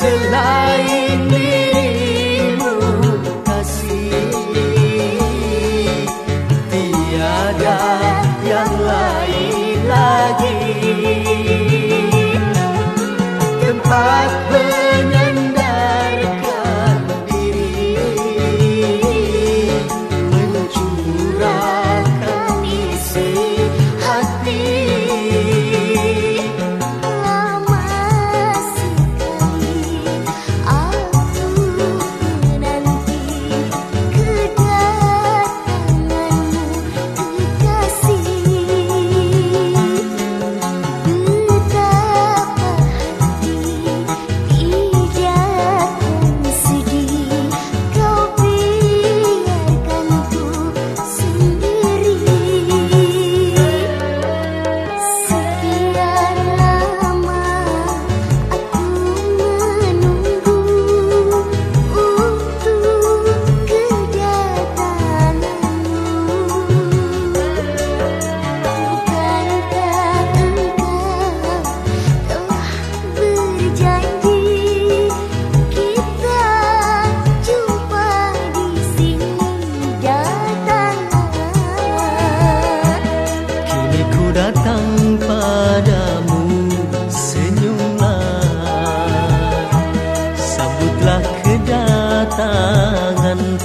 selain dirimu kasih. Tiada yang lain lagi. Tempat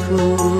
flor.